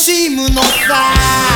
しむのさ